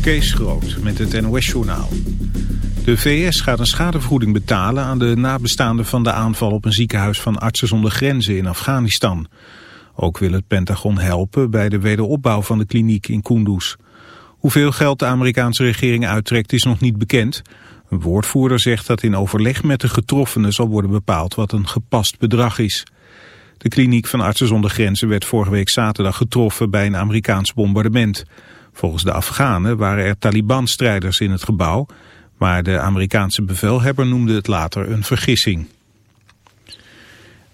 Kees Groot met het NOS-journaal. De VS gaat een schadevergoeding betalen aan de nabestaanden van de aanval op een ziekenhuis van Artsen zonder Grenzen in Afghanistan. Ook wil het Pentagon helpen bij de wederopbouw van de kliniek in Kunduz. Hoeveel geld de Amerikaanse regering uittrekt is nog niet bekend. Een woordvoerder zegt dat in overleg met de getroffenen zal worden bepaald wat een gepast bedrag is. De kliniek van Artsen zonder Grenzen werd vorige week zaterdag getroffen bij een Amerikaans bombardement. Volgens de Afghanen waren er Taliban-strijders in het gebouw, maar de Amerikaanse bevelhebber noemde het later een vergissing.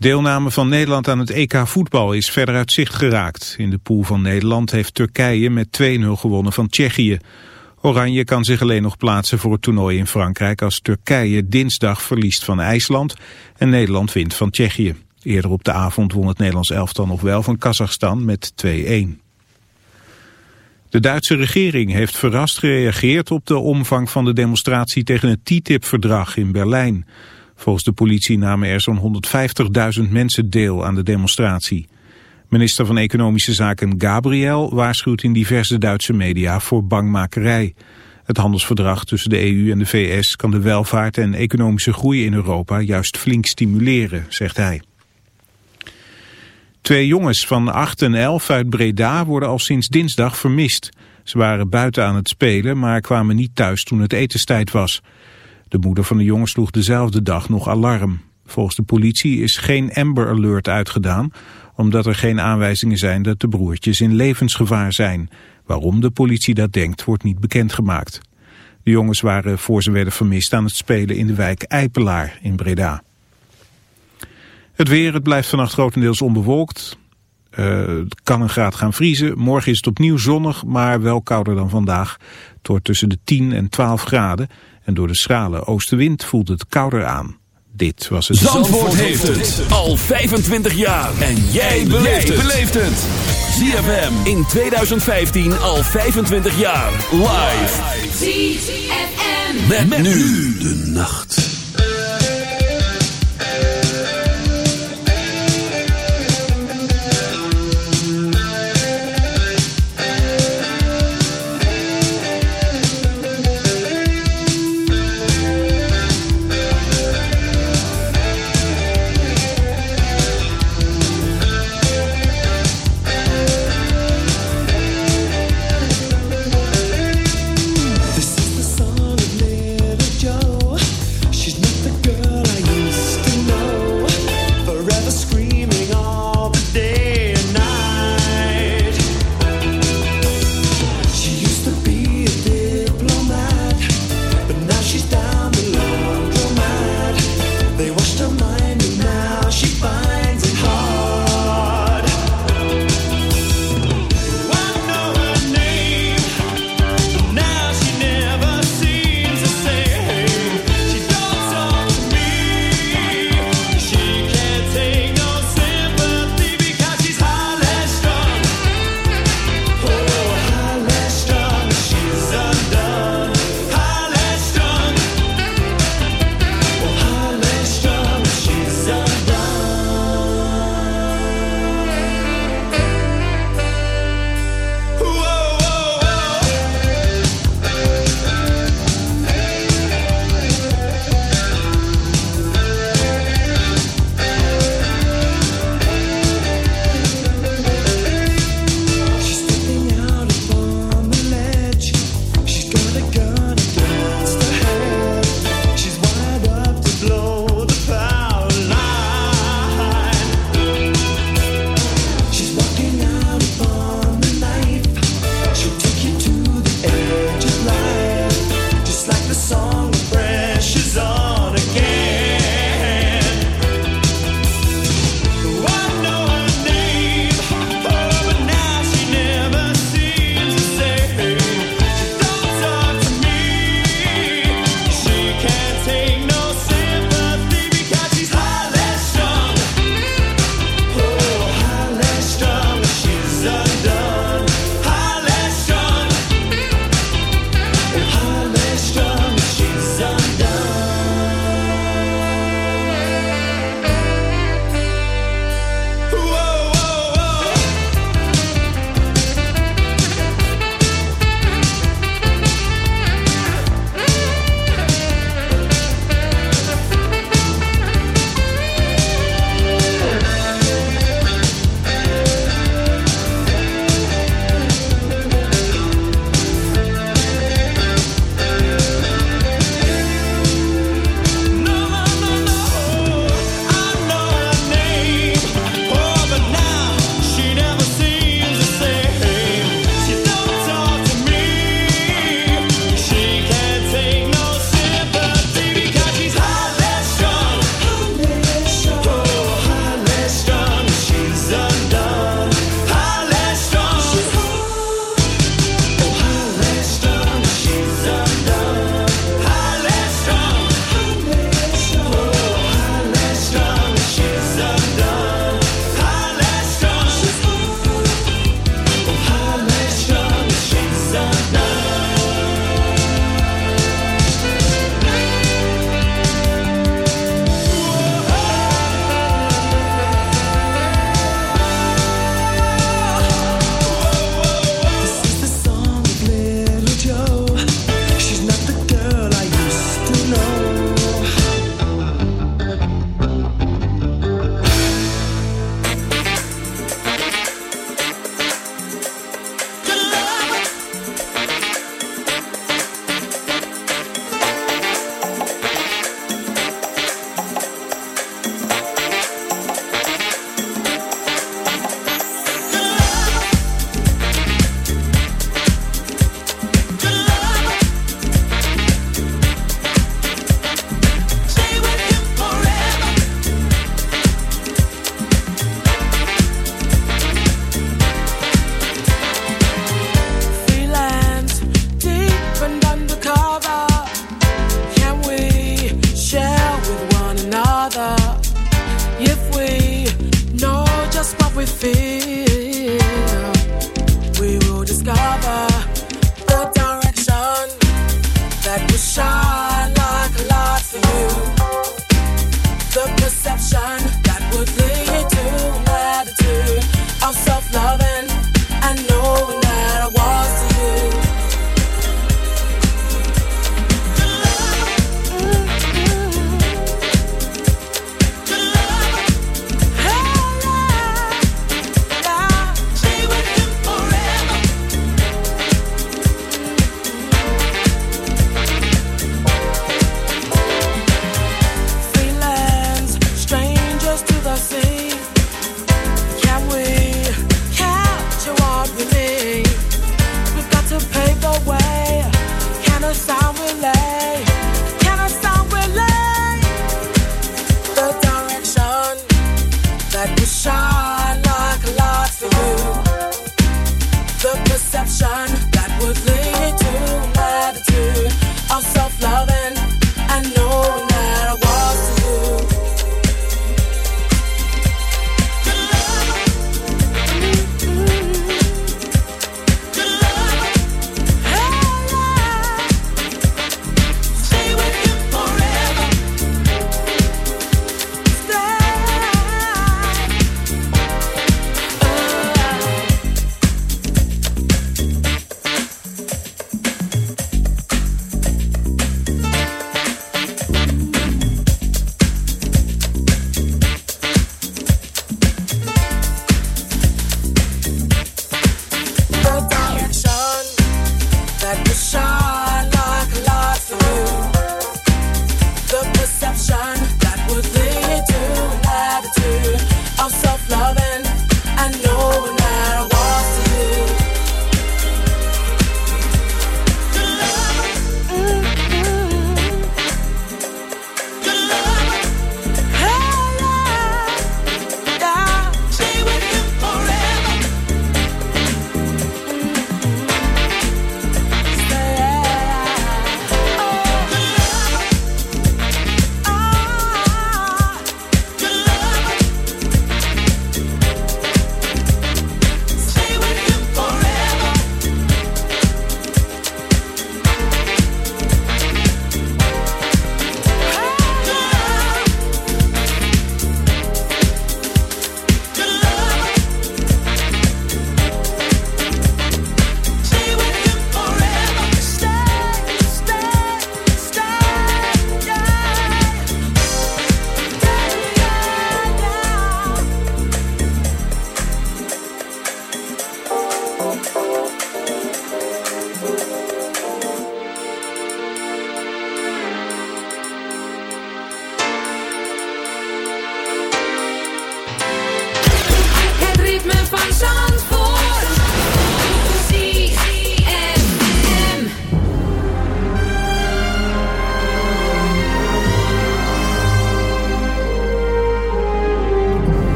Deelname van Nederland aan het EK voetbal is verder uit zicht geraakt. In de pool van Nederland heeft Turkije met 2-0 gewonnen van Tsjechië. Oranje kan zich alleen nog plaatsen voor het toernooi in Frankrijk als Turkije dinsdag verliest van IJsland en Nederland wint van Tsjechië. Eerder op de avond won het Nederlands elftal nog wel van Kazachstan met 2-1. De Duitse regering heeft verrast gereageerd op de omvang van de demonstratie tegen het TTIP-verdrag in Berlijn. Volgens de politie namen er zo'n 150.000 mensen deel aan de demonstratie. Minister van Economische Zaken Gabriel waarschuwt in diverse Duitse media voor bangmakerij. Het handelsverdrag tussen de EU en de VS kan de welvaart en economische groei in Europa juist flink stimuleren, zegt hij. Twee jongens van 8 en 11 uit Breda worden al sinds dinsdag vermist. Ze waren buiten aan het spelen, maar kwamen niet thuis toen het etenstijd was. De moeder van de jongens sloeg dezelfde dag nog alarm. Volgens de politie is geen Amber Alert uitgedaan, omdat er geen aanwijzingen zijn dat de broertjes in levensgevaar zijn. Waarom de politie dat denkt, wordt niet bekendgemaakt. De jongens waren voor ze werden vermist aan het spelen in de wijk Eipelaar in Breda. Het weer, het blijft vannacht grotendeels onbewolkt. Uh, het kan een graad gaan vriezen. Morgen is het opnieuw zonnig, maar wel kouder dan vandaag. Het wordt tussen de 10 en 12 graden. En door de schrale oostenwind voelt het kouder aan. Dit was het... Zandvoort, Zandvoort heeft het al 25 jaar. En jij beleeft het. ZFM in 2015 al 25 jaar. Live. ZFM. Met, met nu de nacht.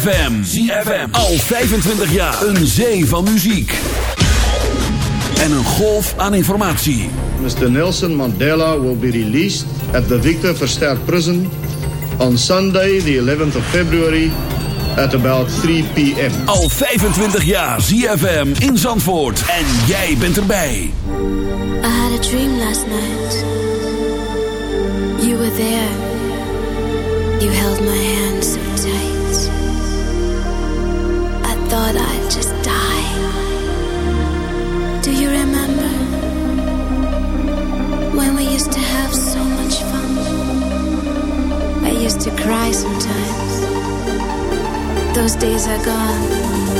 ZFM. ZFM. Al 25 jaar. Een zee van muziek. En een golf aan informatie. Mr. Nelson Mandela will be released at the Victor Verster Prison on Sunday, the 11th of February, at about 3 p.m. Al 25 jaar ZFM in Zandvoort. En jij bent erbij. I had a dream last night. You were there. You held my hand cry sometimes. Those days are gone.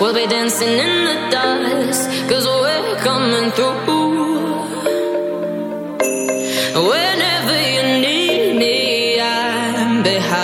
We'll be dancing in the dust, cause we're coming through. Whenever you need me, I'm behind.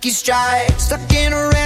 lucky strike. Stuck in a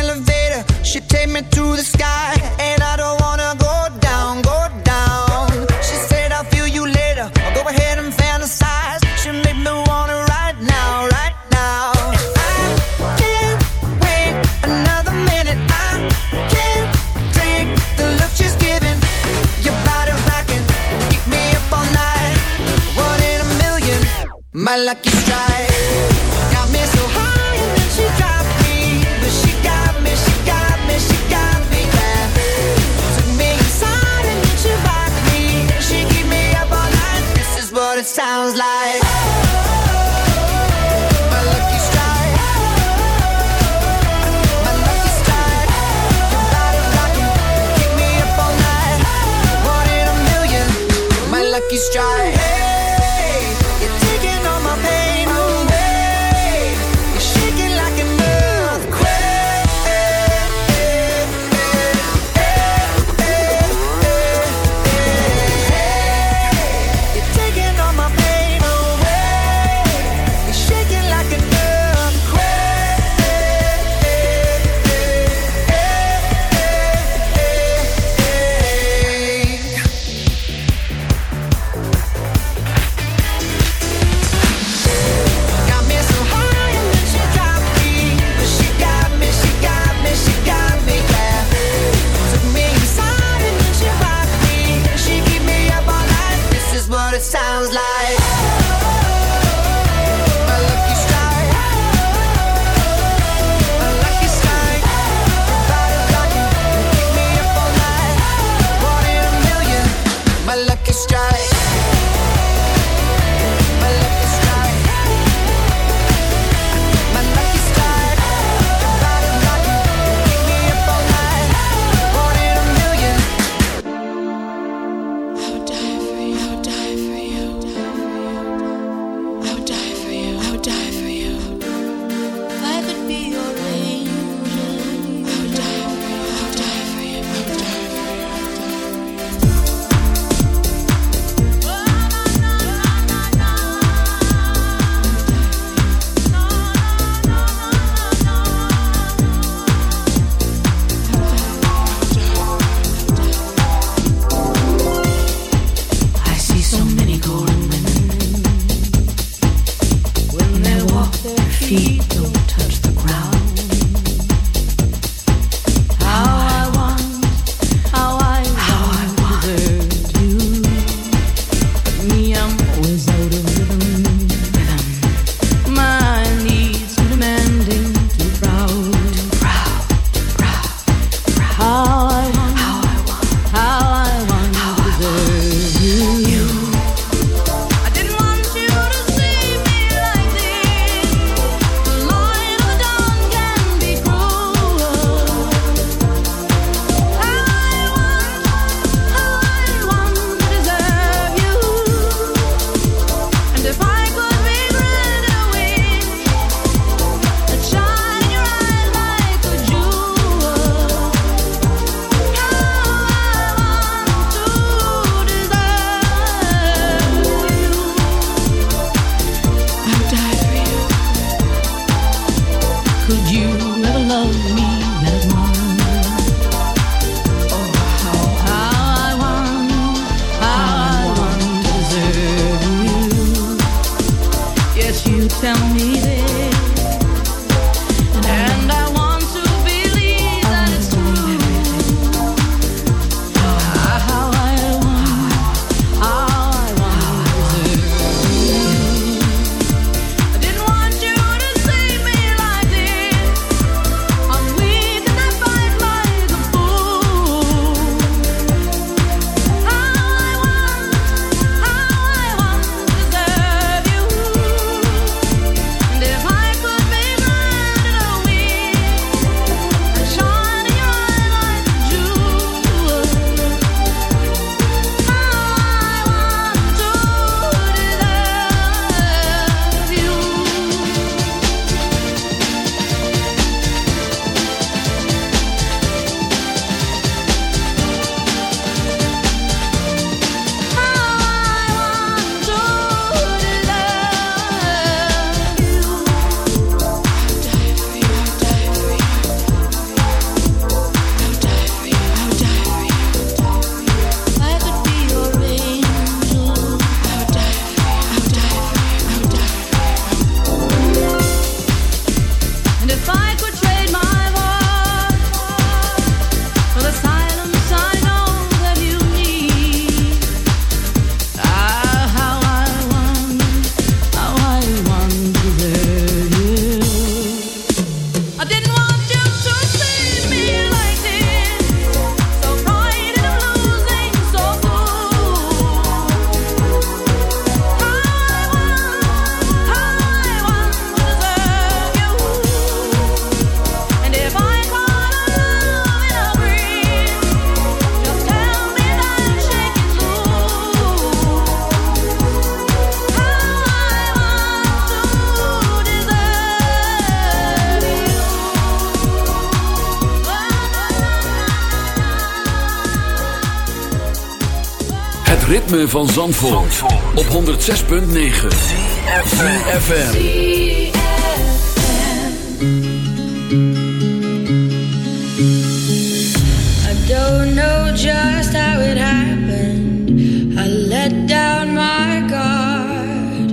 strive. ritme van Zandvoort, op 106.9 CFFM I don't know just how it happened. I let down my guard.